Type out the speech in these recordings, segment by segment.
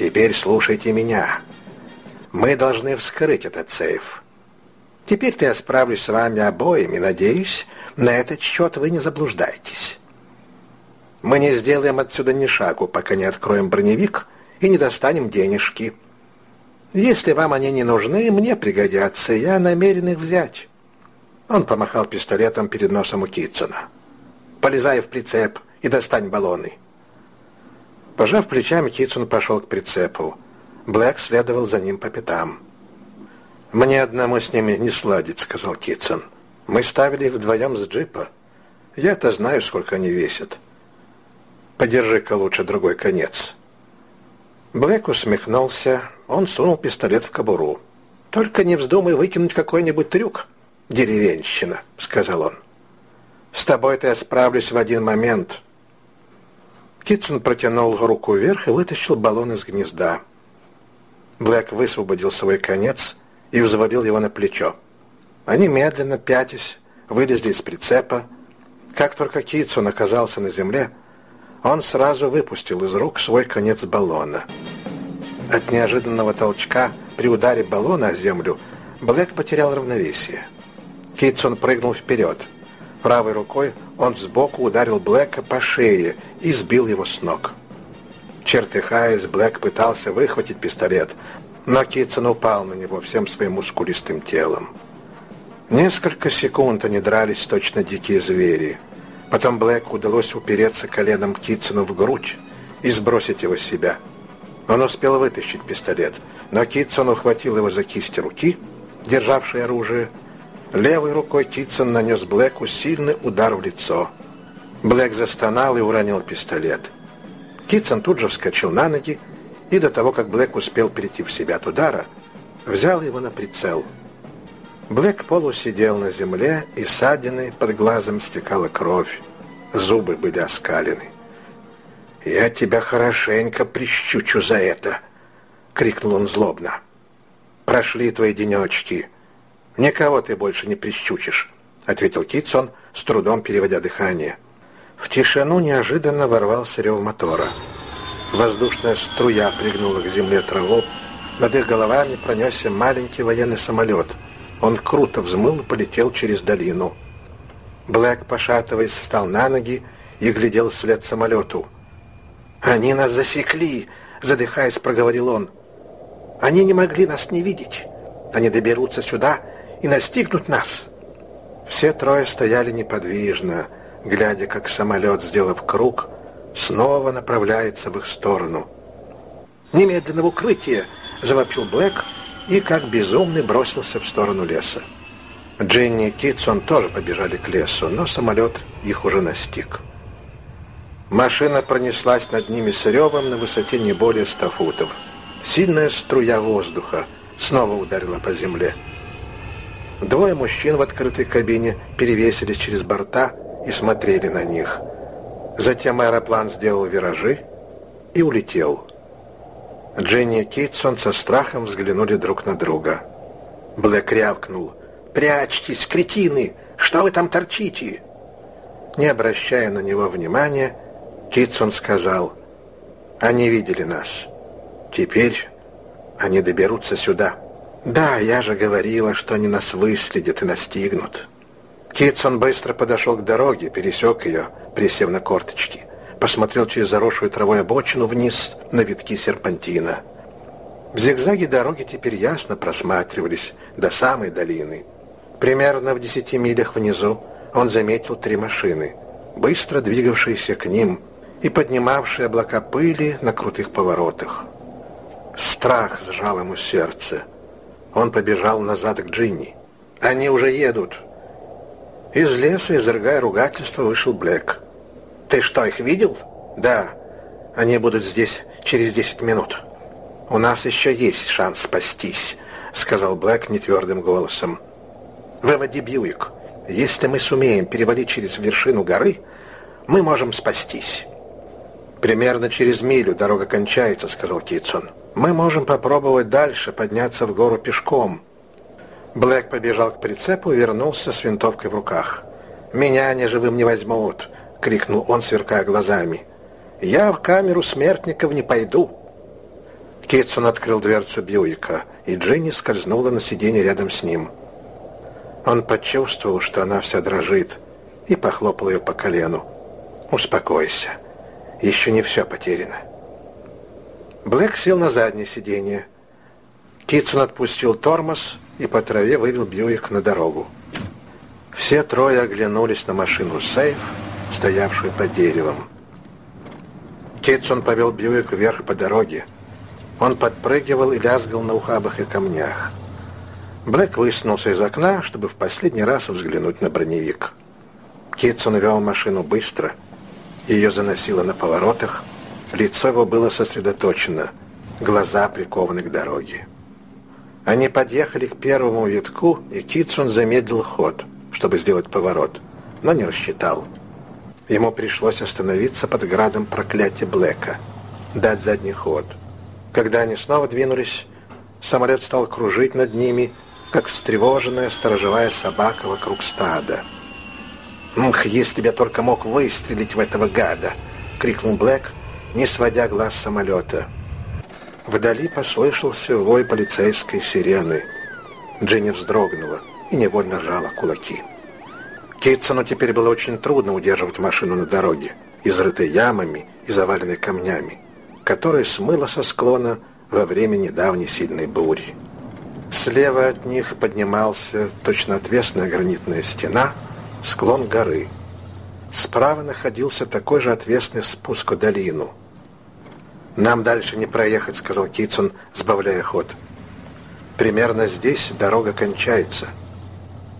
Теперь слушайте меня. Мы должны вскрыть этот сейф. Теперь-то я справлюсь с вами обоими. Надеюсь, на этот счет вы не заблуждаетесь. Мы не сделаем отсюда ни шагу, пока не откроем броневик и не достанем денежки. Если вам они не нужны, мне пригодятся, я намерен их взять». Он помахал пистолетом перед носом у Китсона. «Полезай в прицеп и достань баллоны». Пожав плечами, Китсон пошел к прицепу. Блэк следовал за ним по пятам. «Мне одному с ними не сладить», — сказал Китсон. «Мы ставили их вдвоем с джипа. Я-то знаю, сколько они весят. Подержи-ка лучше другой конец». Блэк усмехнулся. Он сунул пистолет в кобуру. «Только не вздумай выкинуть какой-нибудь трюк, деревенщина», — сказал он. «С тобой-то я справлюсь в один момент». Китсон протянул руку вверх и вытащил баллон из гнезда. Блэк высвободил свой конец и взвалил его на плечо. Они медленно, пятясь, вылезли из прицепа. Как только Китсон оказался на земле, он сразу выпустил из рук свой конец баллона. От неожиданного толчка при ударе баллона о землю Блэк потерял равновесие. Китсон прыгнул вперед. Правой рукой он сбоку ударил Блэка по шее и сбил его с ног. Чертыхаясь, Блэк пытался выхватить пистолет, но Китсон упал на него всем своим мускулистым телом. Несколько секунд они дрались точно дикие звери – Потом Блэку удалось упереться коленом Китсону в грудь и сбросить его с себя. Он успел вытащить пистолет, но Китсон ухватил его за кисть руки, державшей оружие. Левой рукой Китсон нанес Блэку сильный удар в лицо. Блэк застонал и уронил пистолет. Китсон тут же вскочил на ноги и до того, как Блэк успел перейти в себя от удара, взял его на прицел – Блэк полусидел на земле, и ссадины под глазом стекала кровь. Зубы были оскалены. «Я тебя хорошенько прищучу за это!» — крикнул он злобно. «Прошли твои денечки. Никого ты больше не прищучишь», — ответил Китсон, с трудом переводя дыхание. В тишину неожиданно ворвался рев мотора. Воздушная струя пригнула к земле траву. Над их головами пронесся маленький военный самолет — он круто взмыл и полетел через долину. Блэк, пошатываясь, встал на ноги и глядел вслед самолету. «Они нас засекли!» — задыхаясь, проговорил он. «Они не могли нас не видеть. Они доберутся сюда и настигнут нас». Все трое стояли неподвижно, глядя, как самолет, сделав круг, снова направляется в их сторону. «Немедленно в укрытие!» — завопил Блэк — и как безумный бросился в сторону леса. Дженни и Китсон тоже побежали к лесу, но самолет их уже настиг. Машина пронеслась над ними с ревом на высоте не более ста футов. Сильная струя воздуха снова ударила по земле. Двое мужчин в открытой кабине перевесились через борта и смотрели на них. Затем аэроплан сделал виражи и улетел. Дженни и Китсон со страхом взглянули друг на друга. Блэк рявкнул. «Прячьтесь, кретины! Что вы там торчите?» Не обращая на него внимания, Китсон сказал, «Они видели нас. Теперь они доберутся сюда». «Да, я же говорила, что они нас выследят и настигнут». Китсон быстро подошел к дороге, пересек ее, присев на корточки посмотрел через заросшую травой обочину вниз на витки серпантина. В зигзаге дороги теперь ясно просматривались до самой долины. Примерно в десяти милях внизу он заметил три машины, быстро двигавшиеся к ним и поднимавшие облака пыли на крутых поворотах. Страх сжал ему сердце. Он побежал назад к Джинни. «Они уже едут!» Из леса, изрыгая ругательство, вышел Блэк. Ты что, их видел? Да. Они будут здесь через 10 минут. У нас еще есть шанс спастись, сказал Блэк нетвердым голосом. Выводи Бьюик. Если мы сумеем перевалить через вершину горы, мы можем спастись. Примерно через милю дорога кончается, сказал Китсон. Мы можем попробовать дальше подняться в гору пешком. Блэк побежал к прицепу и вернулся с винтовкой в руках. «Меня они живым не возьмут. — крикнул он, сверкая глазами. «Я в камеру смертников не пойду». Китсон открыл дверцу Бьюика, и Джинни скользнула на сиденье рядом с ним. Он почувствовал, что она вся дрожит, и похлопал ее по колену. «Успокойся, еще не все потеряно». Блэк сел на заднее сиденье. Китсон отпустил тормоз и по траве вывел Бьюик на дорогу. Все трое оглянулись на машину «Сейф», стоявшую под деревом. Китсон повел Бьюик вверх по дороге. Он подпрыгивал и лязгал на ухабах и камнях. Блэк высунулся из окна, чтобы в последний раз взглянуть на броневик. Китсон вел машину быстро. Ее заносило на поворотах. Лицо его было сосредоточено, глаза прикованы к дороге. Они подъехали к первому витку, и Китсон замедлил ход, чтобы сделать поворот, но не рассчитал. Ему пришлось остановиться под градом проклятия Блэка, дать задний ход. Когда они снова двинулись, самолет стал кружить над ними, как встревоженная сторожевая собака вокруг стада. «Мх, если бы я только мог выстрелить в этого гада!» — крикнул Блэк, не сводя глаз самолета. Вдали послышался вой полицейской сирены. Дженни вздрогнула и невольно сжала кулаки. Китсону теперь было очень трудно удерживать машину на дороге, изрытой ямами и заваленной камнями, которые смыло со склона во время недавней сильной бури. Слева от них поднимался точно отвесная гранитная стена, склон горы. Справа находился такой же отвесный спуск в долину. «Нам дальше не проехать», — сказал Китсон, сбавляя ход. «Примерно здесь дорога кончается».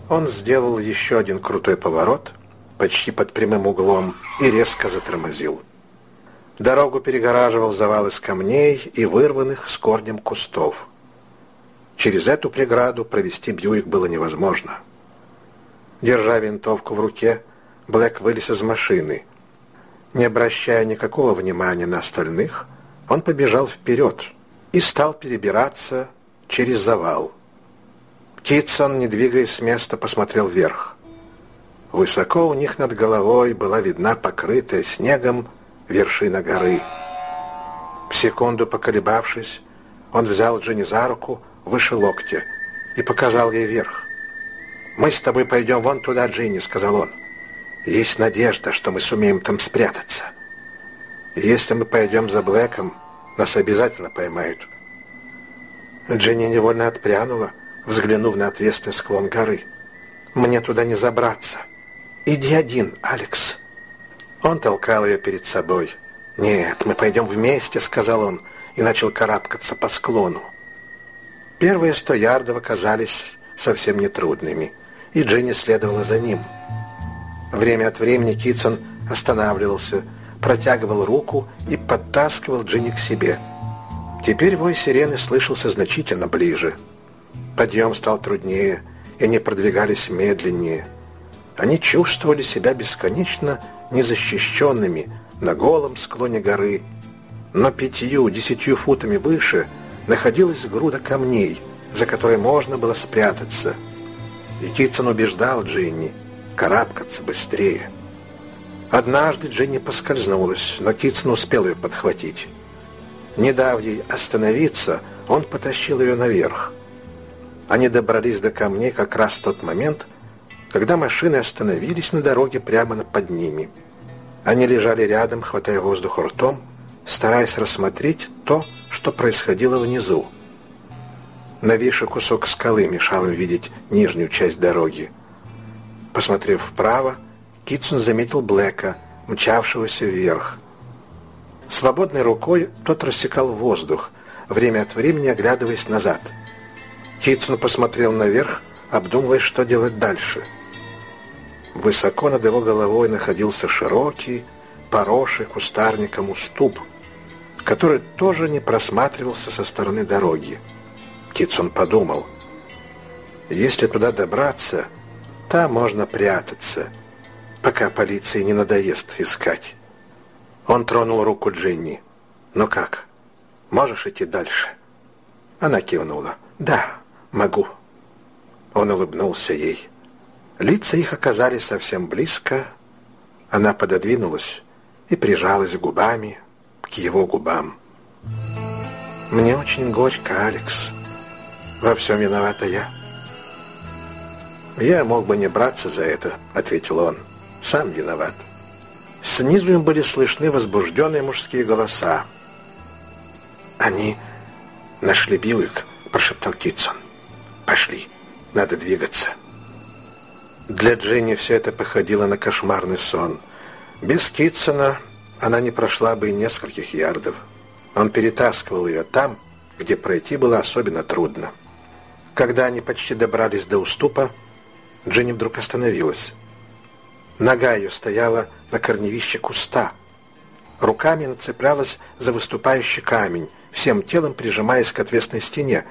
Он сделал еще один крутой поворот, почти под прямым углом, и резко затормозил. Дорогу перегораживал завал из камней и вырванных с корнем кустов. Через эту преграду провести Бьюик было невозможно. Держа винтовку в руке, Блэк вылез из машины. Не обращая никакого внимания на остальных, он побежал вперед и стал перебираться через завал. Китсон, не двигаясь с места, посмотрел вверх. Высоко у них над головой была видна покрытая снегом вершина горы. Секунду поколебавшись, он взял Дженни за руку выше локтя и показал ей вверх. «Мы с тобой пойдем вон туда, Джинни», — сказал он. «Есть надежда, что мы сумеем там спрятаться. Если мы пойдем за Блэком, нас обязательно поймают». Джинни невольно отпрянула, взглянув на отвесный склон горы. «Мне туда не забраться. Иди один, Алекс». Он толкал ее перед собой. «Нет, мы пойдем вместе», — сказал он, и начал карабкаться по склону. Первые сто ярдов оказались совсем нетрудными, и Джинни следовала за ним. Время от времени Китсон останавливался, протягивал руку и подтаскивал Джинни к себе. Теперь вой сирены слышался значительно ближе. Подъем стал труднее, и они продвигались медленнее. Они чувствовали себя бесконечно незащищенными на голом склоне горы. Но пятью-десятью футами выше находилась груда камней, за которой можно было спрятаться. И Китсон убеждал Джинни карабкаться быстрее. Однажды Джинни поскользнулась, но Китсон успел ее подхватить. Не дав ей остановиться, он потащил ее наверх. Они добрались до камней как раз в тот момент, когда машины остановились на дороге прямо под ними. Они лежали рядом, хватая воздух ртом, стараясь рассмотреть то, что происходило внизу. Нависший кусок скалы мешал им видеть нижнюю часть дороги. Посмотрев вправо, Китсон заметил Блэка, мчавшегося вверх. Свободной рукой тот рассекал воздух, время от времени оглядываясь назад – Китсон посмотрел наверх, обдумывая, что делать дальше. Высоко над его головой находился широкий, поросший кустарником уступ, который тоже не просматривался со стороны дороги. Китсон подумал, если туда добраться, там можно прятаться, пока полиции не надоест искать. Он тронул руку Джинни. «Ну как, можешь идти дальше?» Она кивнула. «Да». «Могу». Он улыбнулся ей. Лица их оказались совсем близко. Она пододвинулась и прижалась губами к его губам. «Мне очень горько, Алекс. Во всем виновата я». «Я мог бы не браться за это», — ответил он. «Сам виноват». Снизу им были слышны возбужденные мужские голоса. «Они нашли Бьюик», — прошептал Китсон. «Пошли, надо двигаться». Для Дженни все это походило на кошмарный сон. Без Китсона она не прошла бы и нескольких ярдов. Он перетаскивал ее там, где пройти было особенно трудно. Когда они почти добрались до уступа, Дженни вдруг остановилась. Нога ее стояла на корневище куста. Руками она цеплялась за выступающий камень, всем телом прижимаясь к отвесной стене.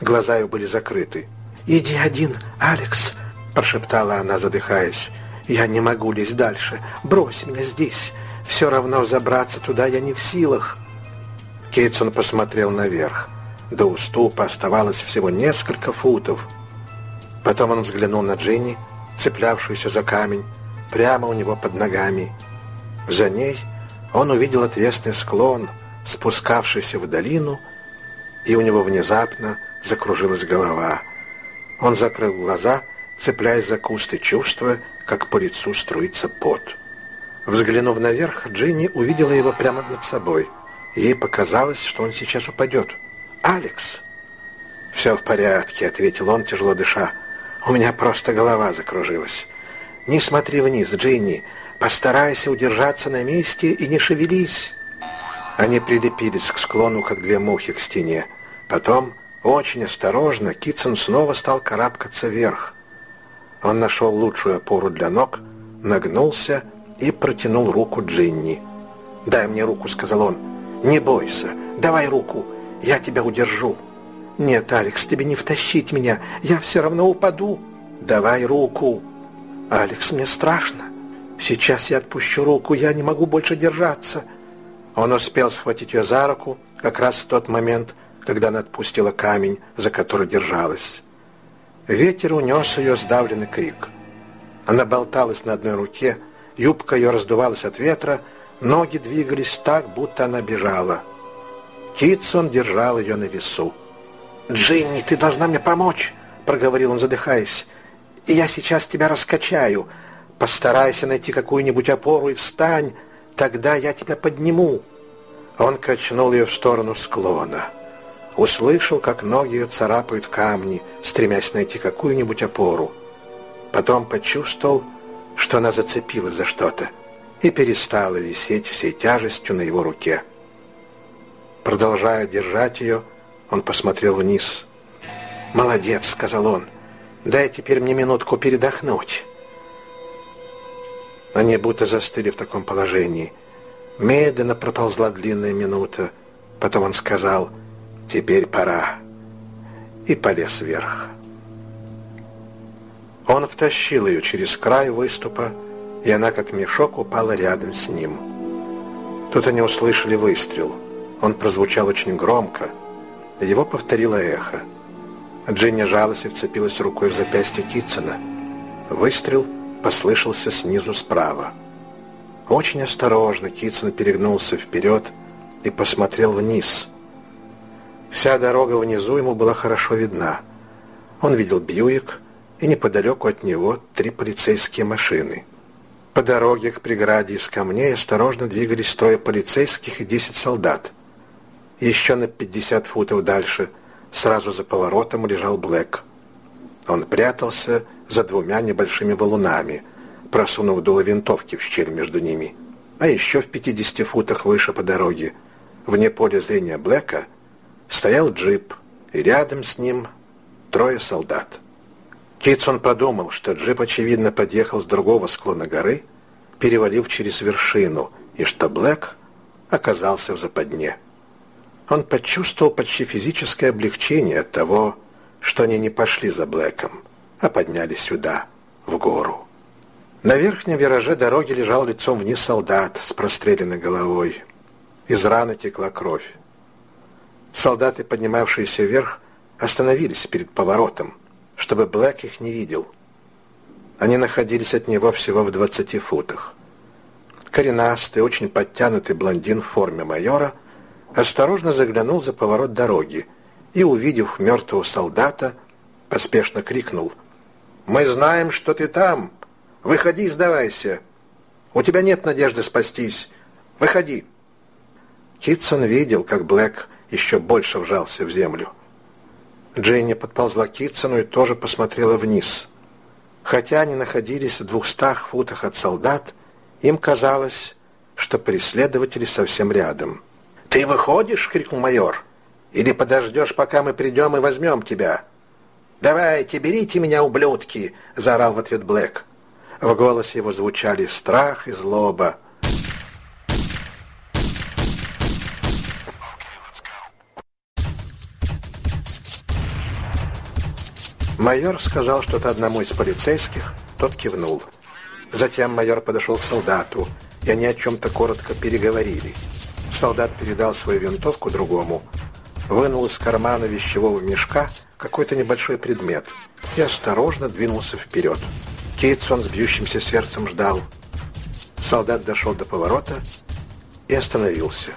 Глаза ее были закрыты. «Иди один, Алекс!» – прошептала она, задыхаясь. «Я не могу лезть дальше. Брось меня здесь. Все равно забраться туда я не в силах». Кейтсон посмотрел наверх. До уступа оставалось всего несколько футов. Потом он взглянул на Джинни, цеплявшуюся за камень, прямо у него под ногами. За ней он увидел отвесный склон, спускавшийся в долину, и у него внезапно закружилась голова. Он закрыл глаза, цепляясь за кусты, чувствуя, как по лицу струится пот. Взглянув наверх, Джинни увидела его прямо над собой. Ей показалось, что он сейчас упадет. «Алекс!» «Все в порядке», — ответил он, тяжело дыша. «У меня просто голова закружилась». Не смотри вниз, Джинни. Постарайся удержаться на месте и не шевелись. Они прилепились к склону, как две мухи к стене. Потом, очень осторожно, Китсон снова стал карабкаться вверх. Он нашел лучшую опору для ног, нагнулся и протянул руку Джинни. «Дай мне руку», — сказал он. «Не бойся, давай руку, я тебя удержу». «Нет, Алекс, тебе не втащить меня, я все равно упаду». «Давай руку». «Алекс, мне страшно. Сейчас я отпущу руку, я не могу больше держаться». Он успел схватить ее за руку как раз в тот момент, когда она отпустила камень, за который держалась. Ветер унес ее сдавленный крик. Она болталась на одной руке, юбка ее раздувалась от ветра, ноги двигались так, будто она бежала. Китсон держал ее на весу. «Джинни, ты должна мне помочь!» — проговорил он, задыхаясь я сейчас тебя раскачаю. Постарайся найти какую-нибудь опору и встань, тогда я тебя подниму». Он качнул ее в сторону склона. Услышал, как ноги ее царапают камни, стремясь найти какую-нибудь опору. Потом почувствовал, что она зацепилась за что-то и перестала висеть всей тяжестью на его руке. Продолжая держать ее, он посмотрел вниз. «Молодец», — сказал он, — Дай теперь мне минутку передохнуть». Они будто застыли в таком положении. Медленно проползла длинная минута. Потом он сказал «Теперь пора» и полез вверх. Он втащил ее через край выступа, и она, как мешок, упала рядом с ним. Тут они услышали выстрел. Он прозвучал очень громко. Его повторило эхо. Джинни жалась и вцепилась рукой в запястье Китсона. Выстрел послышался снизу справа. Очень осторожно Китсон перегнулся вперед и посмотрел вниз. Вся дорога внизу ему была хорошо видна. Он видел Бьюик, и неподалеку от него три полицейские машины. По дороге к преграде из камней осторожно двигались трое полицейских и десять солдат. Еще на пятьдесят футов дальше – Сразу за поворотом лежал Блэк. Он прятался за двумя небольшими валунами, просунув дуло винтовки в щель между ними. А еще в 50 футах выше по дороге, вне поля зрения Блэка, стоял джип, и рядом с ним трое солдат. Китсон подумал, что джип, очевидно, подъехал с другого склона горы, перевалив через вершину, и что Блэк оказался в западне. Он почувствовал почти физическое облегчение от того, что они не пошли за Блэком, а поднялись сюда, в гору. На верхнем вираже дороги лежал лицом вниз солдат с простреленной головой. Из раны текла кровь. Солдаты, поднимавшиеся вверх, остановились перед поворотом, чтобы Блэк их не видел. Они находились от него всего в двадцати футах. Коренастый, очень подтянутый блондин в форме майора – осторожно заглянул за поворот дороги и, увидев мертвого солдата, поспешно крикнул. «Мы знаем, что ты там! Выходи и сдавайся! У тебя нет надежды спастись! Выходи!» Китсон видел, как Блэк еще больше вжался в землю. Дженни подползла к Китсону и тоже посмотрела вниз. Хотя они находились в двухстах футах от солдат, им казалось, что преследователи совсем рядом. «Ты выходишь?» — крикнул майор. «Или подождешь, пока мы придем и возьмем тебя?» «Давайте, берите меня, ублюдки!» — заорал в ответ Блэк. В голосе его звучали страх и злоба. Майор сказал что-то одному из полицейских, тот кивнул. Затем майор подошел к солдату, и они о чем-то коротко переговорили. Солдат передал свою винтовку другому, вынул из кармана вещевого мешка какой-то небольшой предмет и осторожно двинулся вперед. Кейтсон с бьющимся сердцем ждал. Солдат дошел до поворота и остановился.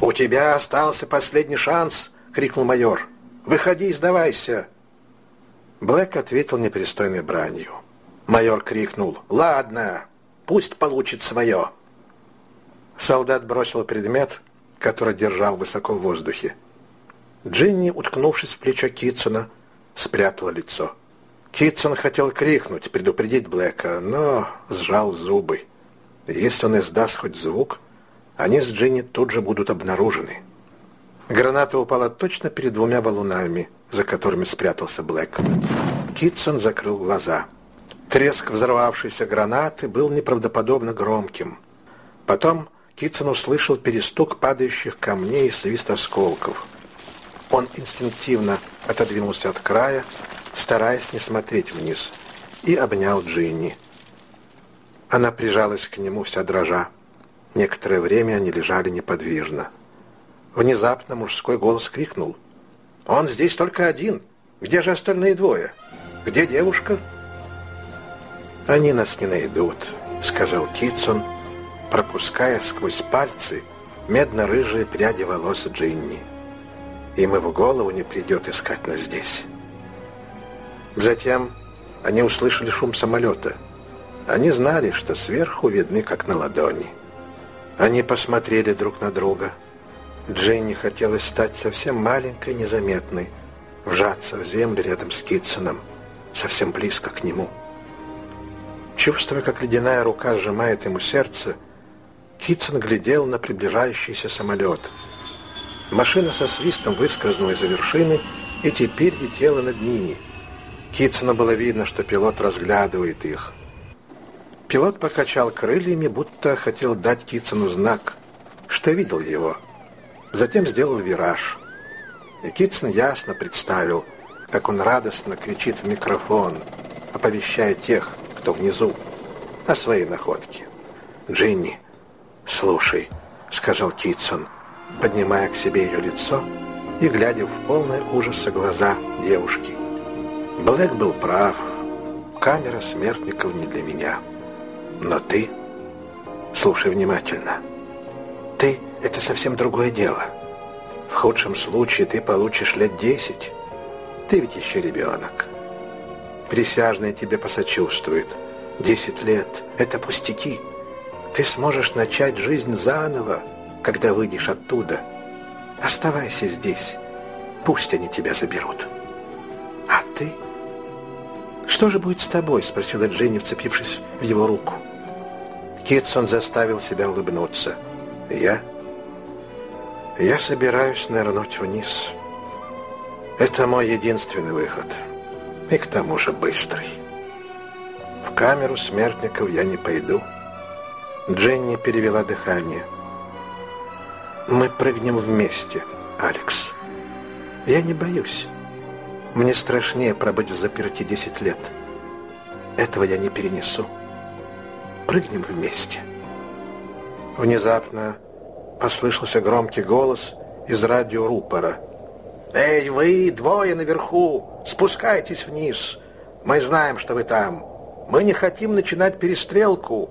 «У тебя остался последний шанс!» — крикнул майор. «Выходи и сдавайся!» Блэк ответил непристойной бранью. Майор крикнул «Ладно, пусть получит свое!» Солдат бросил предмет, который держал высоко в воздухе. Джинни, уткнувшись в плечо Китсона, спрятала лицо. Китсон хотел крикнуть, предупредить Блэка, но сжал зубы. Если он издаст хоть звук, они с Джинни тут же будут обнаружены. Граната упала точно перед двумя валунами, за которыми спрятался Блэк. Китсон закрыл глаза. Треск взорвавшейся гранаты был неправдоподобно громким. Потом Китсон услышал перестук падающих камней и свист осколков. Он инстинктивно отодвинулся от края, стараясь не смотреть вниз, и обнял Джинни. Она прижалась к нему вся дрожа. Некоторое время они лежали неподвижно. Внезапно мужской голос крикнул. «Он здесь только один. Где же остальные двое? Где девушка?» «Они нас не найдут», — сказал Китсон, пропуская сквозь пальцы медно-рыжие пряди волос Джинни. «Им и в голову не придет искать нас здесь». Затем они услышали шум самолета. Они знали, что сверху видны, как на ладони. Они посмотрели друг на друга — Дженни хотелось стать совсем маленькой, незаметной, вжаться в землю рядом с Китсоном, совсем близко к нему. Чувствуя, как ледяная рука сжимает ему сердце, Китсон глядел на приближающийся самолет. Машина со свистом выскользнула из-за вершины и теперь летела над ними. Китсону было видно, что пилот разглядывает их. Пилот покачал крыльями, будто хотел дать Китсону знак, что видел его – Затем сделал вираж. И Китсон ясно представил, как он радостно кричит в микрофон, оповещая тех, кто внизу, о своей находке. «Джинни, слушай», — сказал Китсон, поднимая к себе ее лицо и глядя в полное ужаса глаза девушки. Блэк был прав. Камера смертников не для меня. Но ты... Слушай внимательно. Ты — это совсем другое дело. В худшем случае ты получишь лет десять. Ты ведь еще ребенок. Присяжные тебе посочувствуют. Десять лет — это пустяки. Ты сможешь начать жизнь заново, когда выйдешь оттуда. Оставайся здесь. Пусть они тебя заберут. А ты? Что же будет с тобой? Спросила Дженни, вцепившись в его руку. Китсон заставил себя улыбнуться. Я? Я собираюсь нырнуть вниз. Это мой единственный выход. И к тому же быстрый. В камеру смертников я не пойду. Дженни перевела дыхание. Мы прыгнем вместе, Алекс. Я не боюсь. Мне страшнее пробыть в заперти 10 лет. Этого я не перенесу. Прыгнем вместе. Внезапно послышался громкий голос из радиорупора. «Эй, вы, двое наверху, спускайтесь вниз. Мы знаем, что вы там. Мы не хотим начинать перестрелку.